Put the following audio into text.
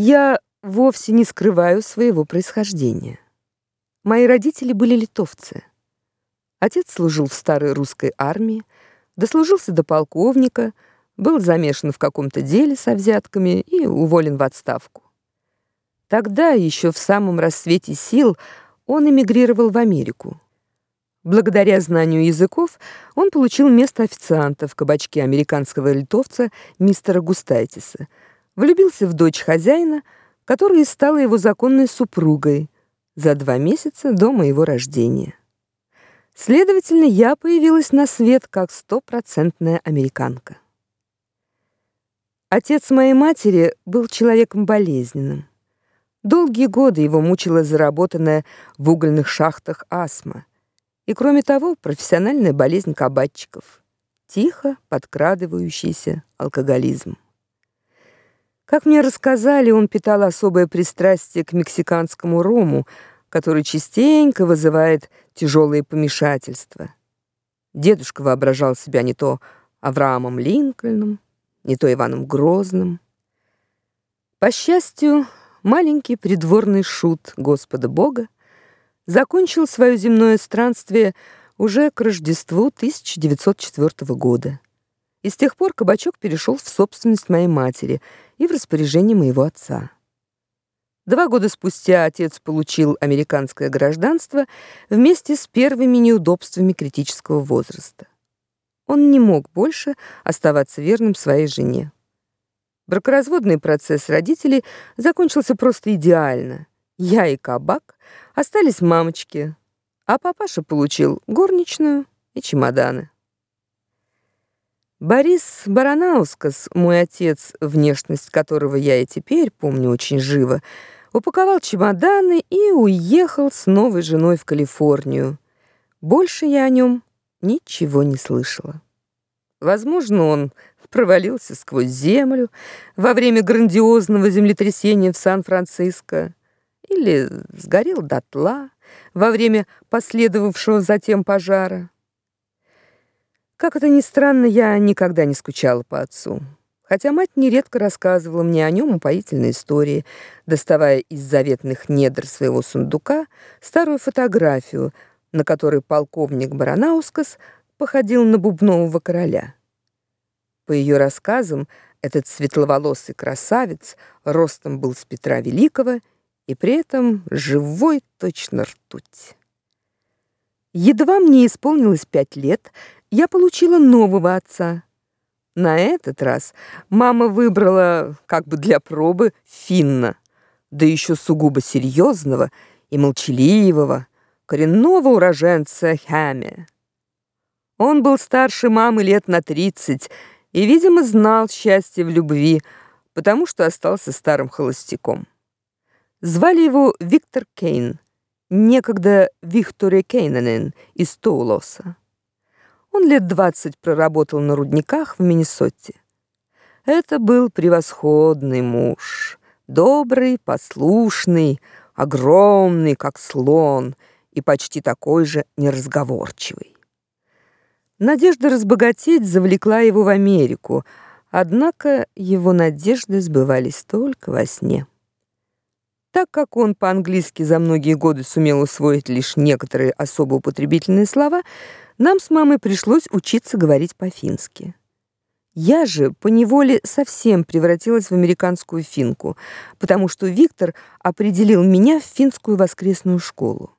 Я вовсе не скрываю своего происхождения. Мои родители были литовцы. Отец служил в старой русской армии, дослужился до полковника, был замешан в каком-то деле со взятками и уволен в отставку. Тогда, еще в самом расцвете сил, он эмигрировал в Америку. Благодаря знанию языков он получил место официанта в кабачке американского литовца мистера Густайтиса – влюбился в дочь хозяина, которая стала его законной супругой за два месяца до моего рождения. Следовательно, я появилась на свет как стопроцентная американка. Отец моей матери был человеком болезненным. Долгие годы его мучила заработанная в угольных шахтах астма. И кроме того, профессиональная болезнь кабачиков, тихо подкрадывающийся алкоголизм. Как мне рассказали, он питал особое пристрастие к мексиканскому рому, который частенько вызывает тяжелые помешательства. Дедушка воображал себя не то Авраамом Линкольном, не то Иваном Грозным. По счастью, маленький придворный шут Господа Бога закончил свое земное странствие уже к Рождеству 1904 года. И с тех пор кабачок перешел в собственность моей матери и в распоряжение моего отца. Два года спустя отец получил американское гражданство вместе с первыми неудобствами критического возраста. Он не мог больше оставаться верным своей жене. Бракоразводный процесс родителей закончился просто идеально. Я и кабак остались мамочки, а папаша получил горничную и чемоданы. Борис Баранаускас, мой отец, внешность которого я и теперь помню очень живо, упаковал чемоданы и уехал с новой женой в Калифорнию. Больше я о нем ничего не слышала. Возможно, он провалился сквозь землю во время грандиозного землетрясения в Сан-Франциско или сгорел дотла во время последовавшего затем пожара. Как это ни странно, я никогда не скучала по отцу. Хотя мать нередко рассказывала мне о нем упоительные истории, доставая из заветных недр своего сундука старую фотографию, на которой полковник Баранаускас походил на бубнового короля. По ее рассказам, этот светловолосый красавец ростом был с Петра Великого и при этом живой точно ртуть. Едва мне исполнилось пять лет, я получила нового отца. На этот раз мама выбрала, как бы для пробы, финна, да еще сугубо серьезного и молчаливого, коренного уроженца Хаме. Он был старше мамы лет на тридцать и, видимо, знал счастье в любви, потому что остался старым холостяком. Звали его Виктор Кейн, некогда Виктория Кейненен из Тоулоса. Он лет двадцать проработал на рудниках в Миннесоте. Это был превосходный муж, добрый, послушный, огромный, как слон, и почти такой же неразговорчивый. Надежда разбогатеть завлекла его в Америку, однако его надежды сбывались только во сне. Так как он по-английски за многие годы сумел усвоить лишь некоторые особо употребительные слова, нам с мамой пришлось учиться говорить по-фински. Я же по неволе совсем превратилась в американскую финку, потому что Виктор определил меня в финскую воскресную школу.